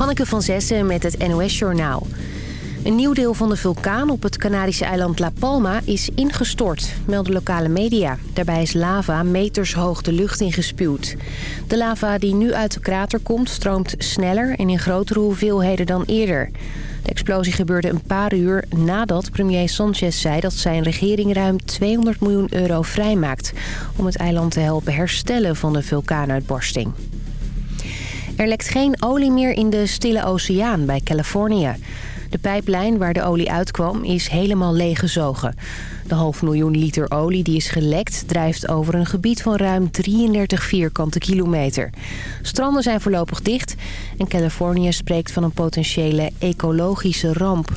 Hanneke van Zessen met het NOS-journaal. Een nieuw deel van de vulkaan op het Canarische eiland La Palma is ingestort, melden lokale media. Daarbij is lava meters hoog de lucht ingespuwd. De lava die nu uit de krater komt stroomt sneller en in grotere hoeveelheden dan eerder. De explosie gebeurde een paar uur nadat premier Sanchez zei dat zijn regering ruim 200 miljoen euro vrijmaakt... om het eiland te helpen herstellen van de vulkaanuitbarsting. Er lekt geen olie meer in de Stille Oceaan bij Californië. De pijplijn waar de olie uitkwam is helemaal leeggezogen. De half miljoen liter olie die is gelekt drijft over een gebied van ruim 33 vierkante kilometer. Stranden zijn voorlopig dicht en Californië spreekt van een potentiële ecologische ramp.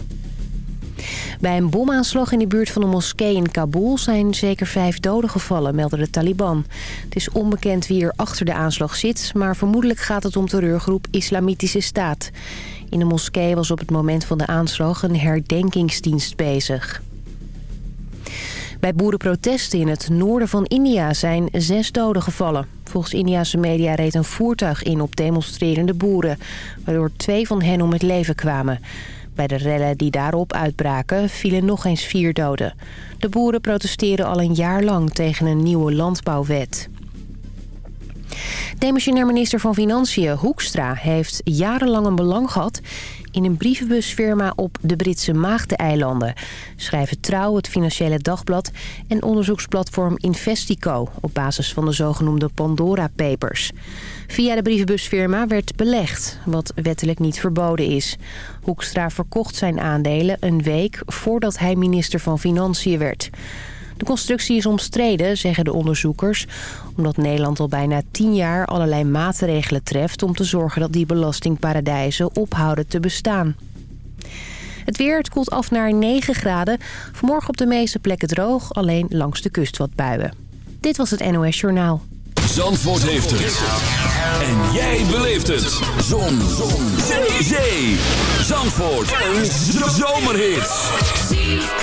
Bij een bomaanslag in de buurt van een moskee in Kabul zijn zeker vijf doden gevallen, meldde de Taliban. Het is onbekend wie er achter de aanslag zit, maar vermoedelijk gaat het om terreurgroep Islamitische Staat. In de moskee was op het moment van de aanslag een herdenkingsdienst bezig. Bij boerenprotesten in het noorden van India zijn zes doden gevallen. Volgens Indiase media reed een voertuig in op demonstrerende boeren... waardoor twee van hen om het leven kwamen. Bij de rellen die daarop uitbraken vielen nog eens vier doden. De boeren protesteren al een jaar lang tegen een nieuwe landbouwwet. Demissionair minister van Financiën Hoekstra heeft jarenlang een belang gehad in een brievenbusfirma op de Britse Maagdeneilanden. Schrijven Trouw, het Financiële Dagblad en onderzoeksplatform Investico... op basis van de zogenoemde Pandora Papers. Via de brievenbusfirma werd belegd, wat wettelijk niet verboden is. Hoekstra verkocht zijn aandelen een week voordat hij minister van Financiën werd. De constructie is omstreden, zeggen de onderzoekers... omdat Nederland al bijna tien jaar allerlei maatregelen treft... om te zorgen dat die belastingparadijzen ophouden te bestaan. Het weer, het koelt af naar 9 graden. Vanmorgen op de meeste plekken droog, alleen langs de kust wat buien. Dit was het NOS Journaal. Zandvoort heeft het. En jij beleeft het. Zon. Zon. Zee. Zandvoort. Een zomerhit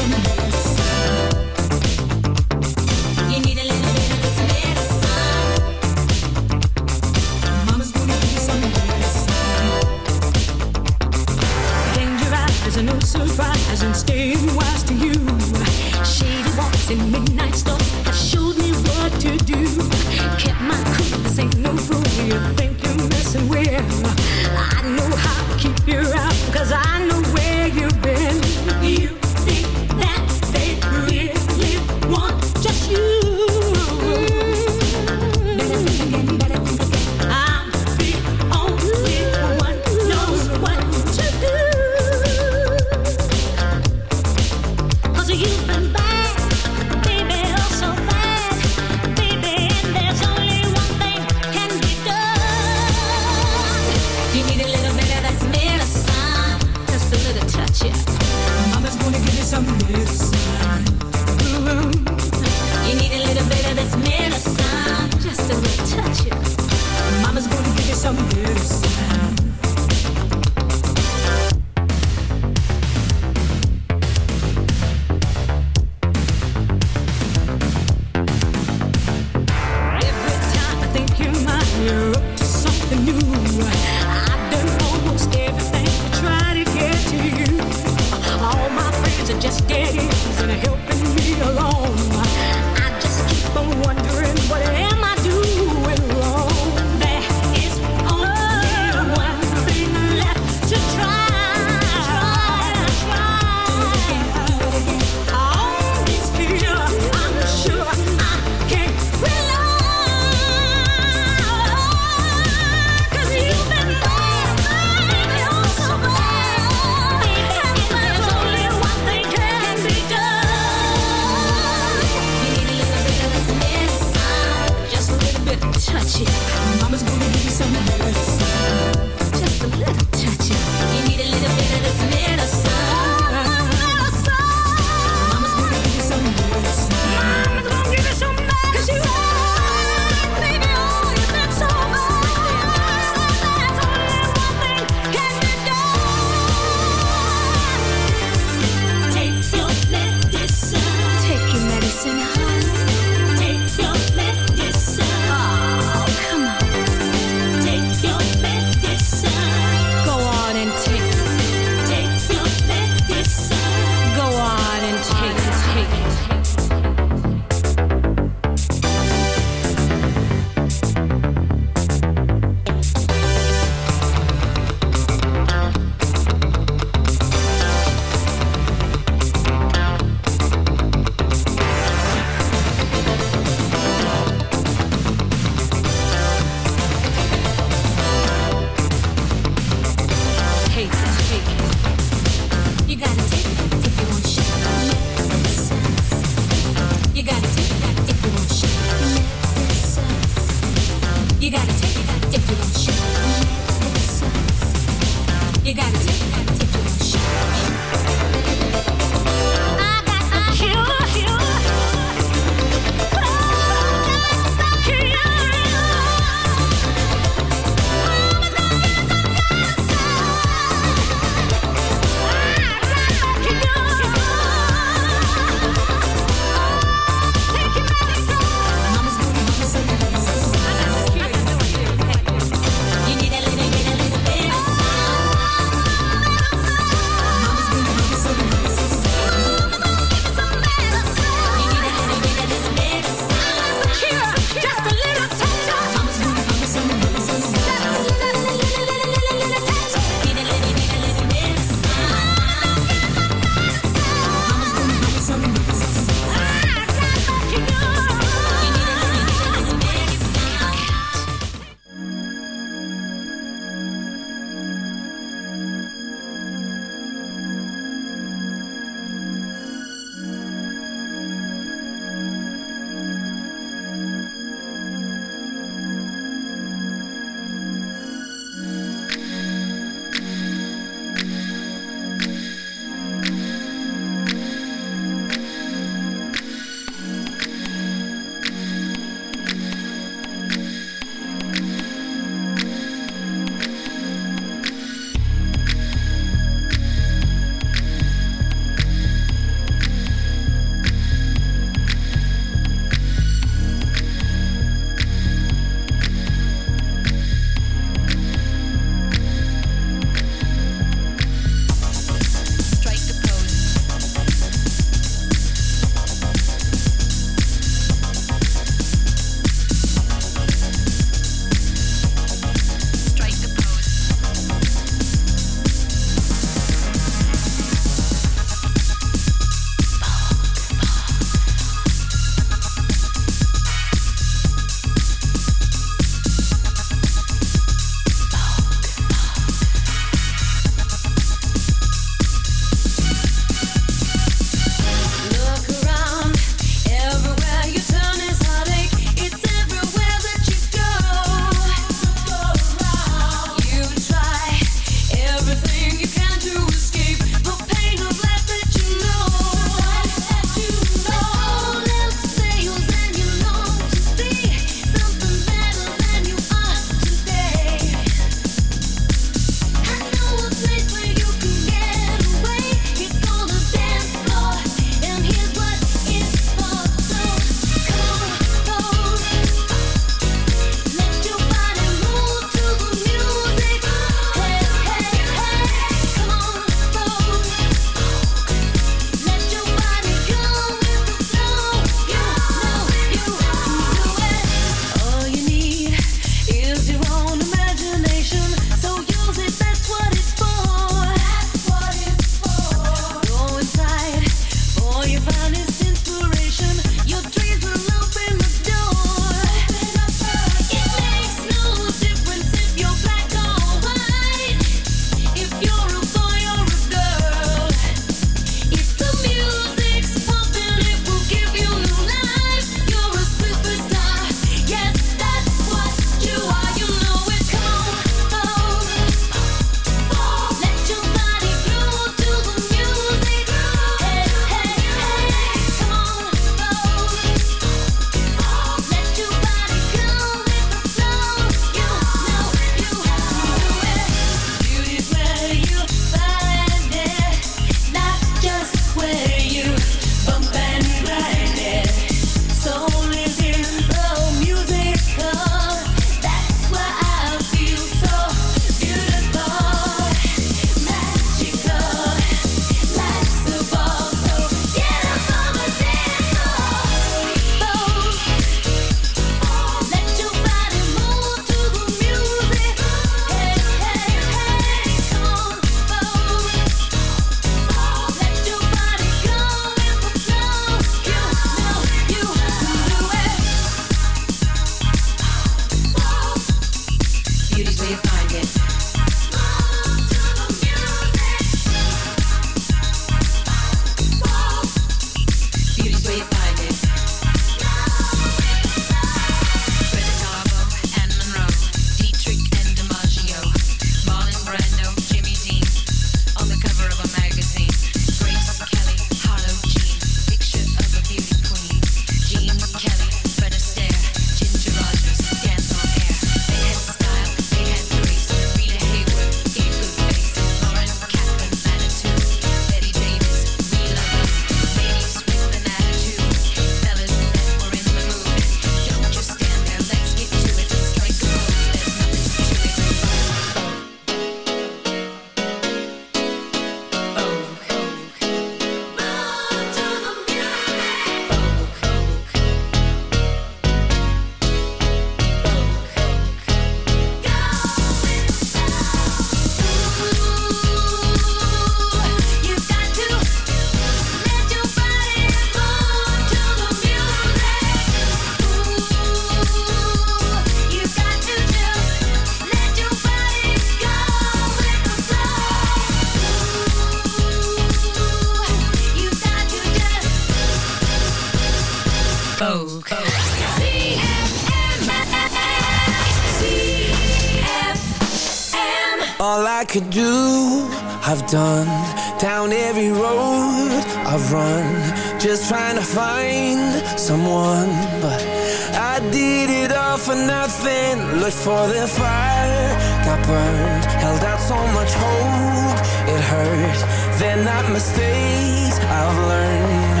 They're not mistakes I've learned.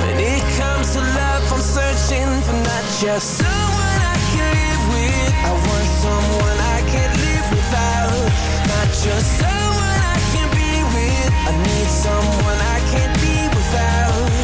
When it comes to love, I'm searching for not just someone I can live with. I want someone I can't live without. Not just someone I can be with. I need someone I can't be without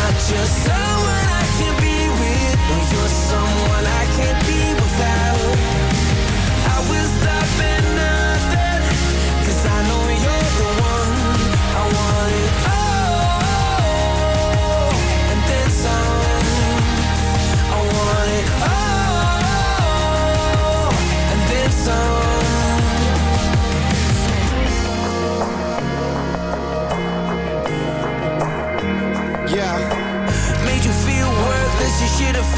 Not just someone I can be with No,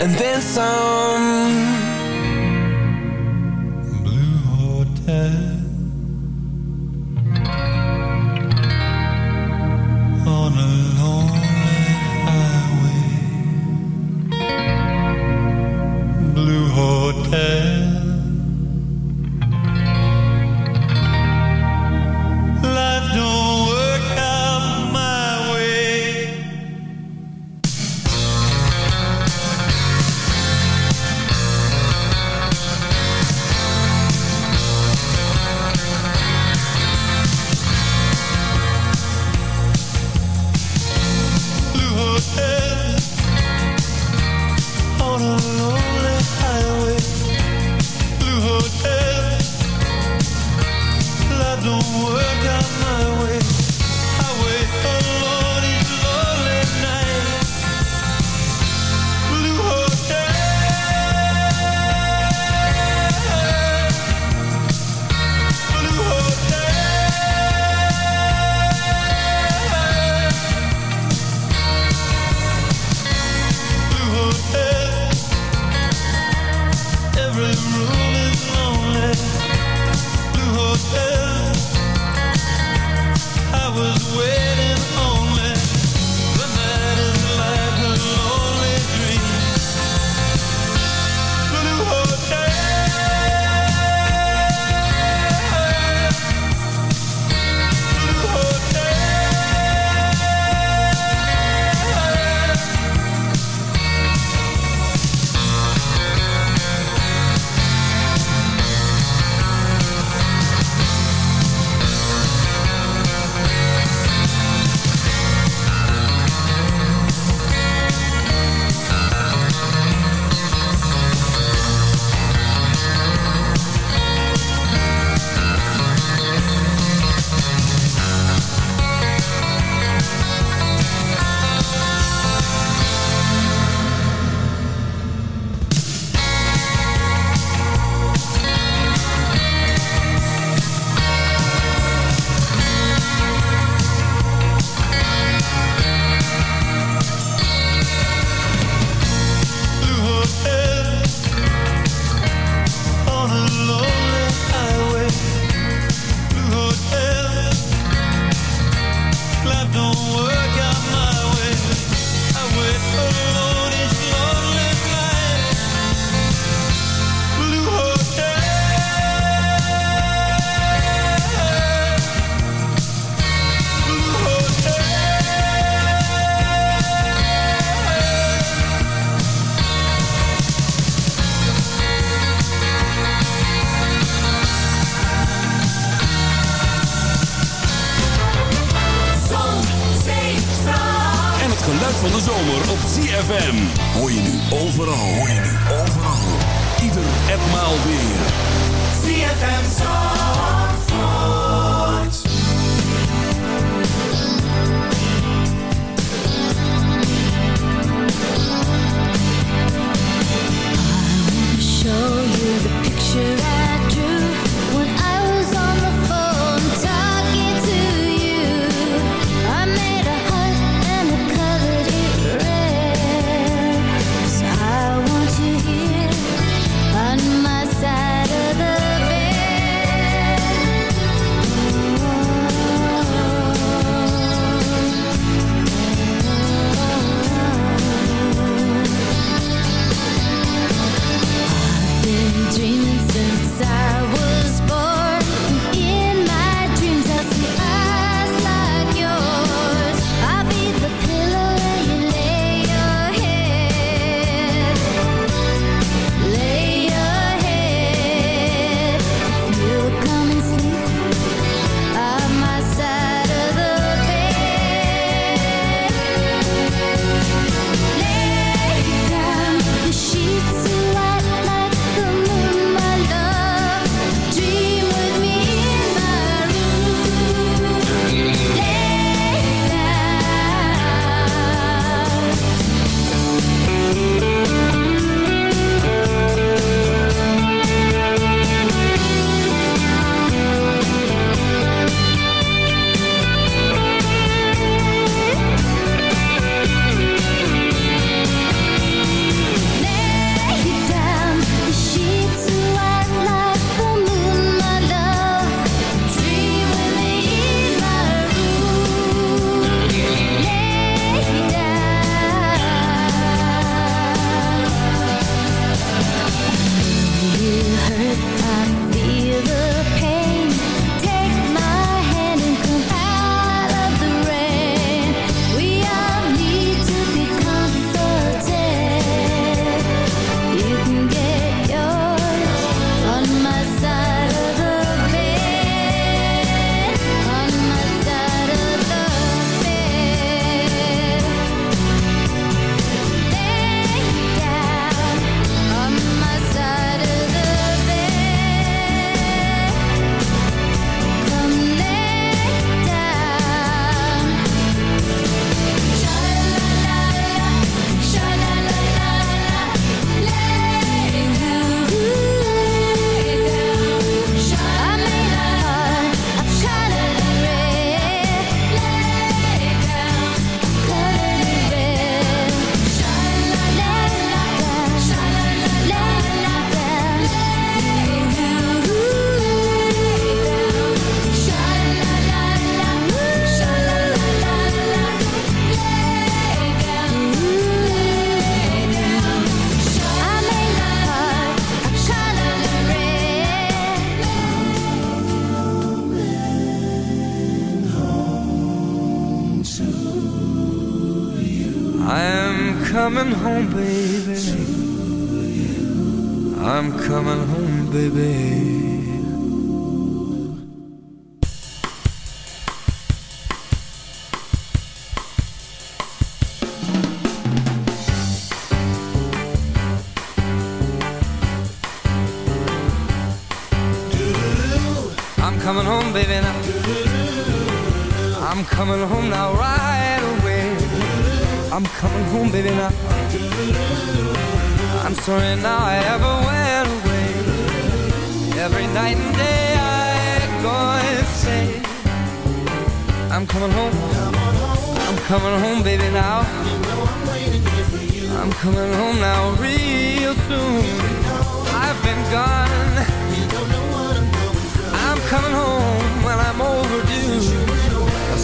And then some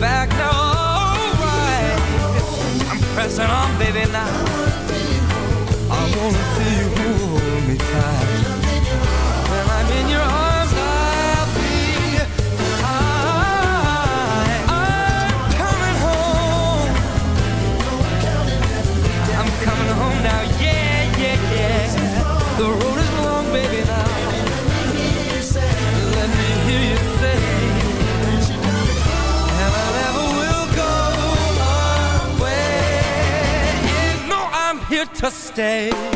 back now. right? I'm pressing on, baby, now. stay.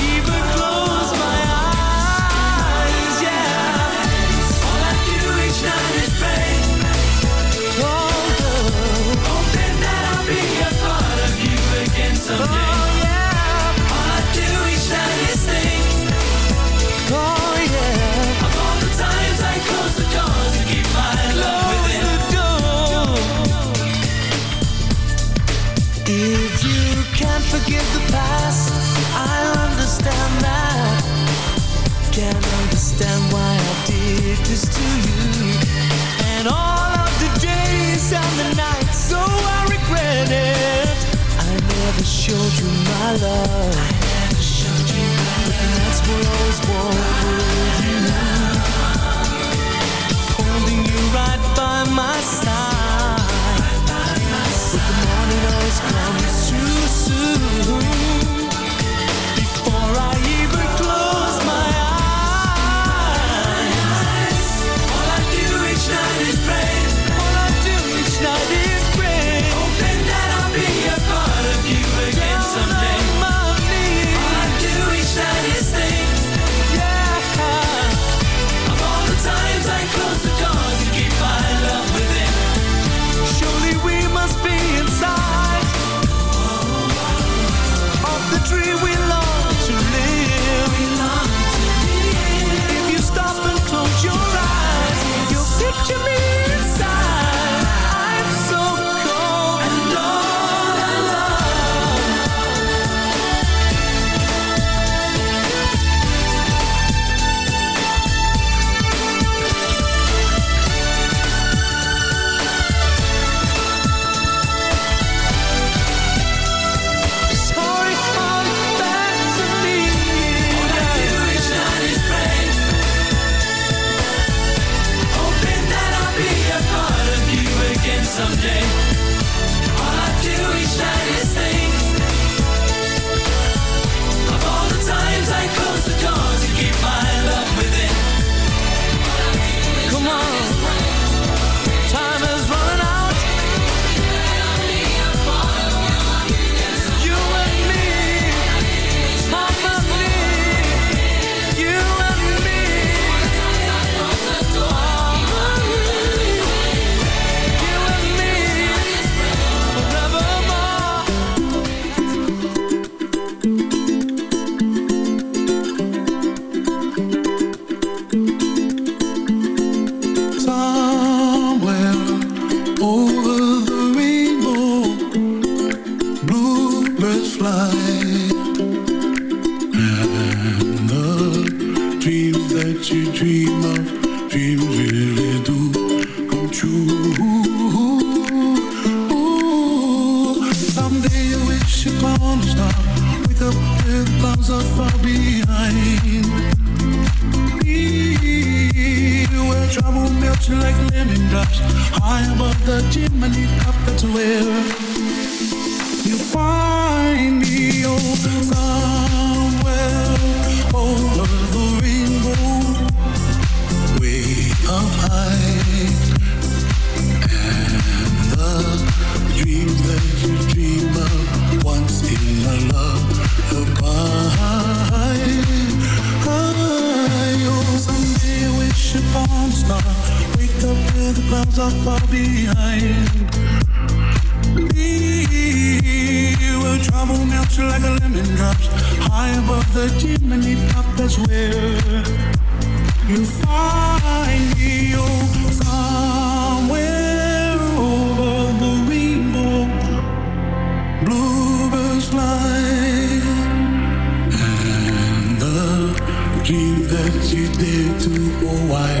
why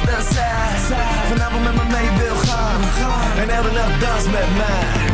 dans, dans zij Vanavond met me mee wil gaan. En elke nacht dans met mij.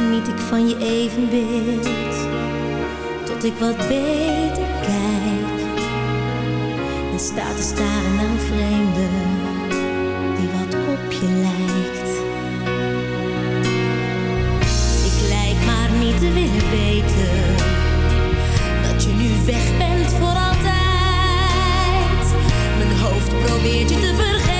geniet ik van je evenbeeld. Tot ik wat beter kijk. En sta te staren naar vreemden die wat op je lijkt. Ik lijk maar niet te willen weten. Dat je nu weg bent voor altijd. Mijn hoofd probeert je te vergeten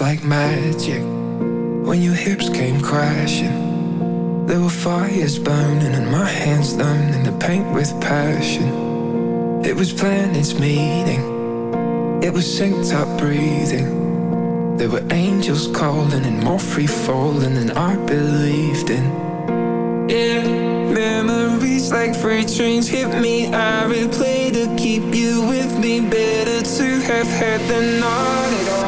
Like magic when your hips came crashing. There were fires burning and my hands learning to paint with passion. It was planets meeting, it was synced up breathing. There were angels calling and more free falling than I believed in. Yeah, memories like freight trains hit me. I replay to keep you with me. Better to have had than not at all.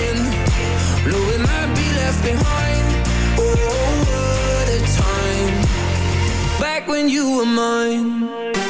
all again, knowing I'd be left behind. Oh, oh, what a time back when you were mine.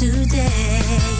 Today.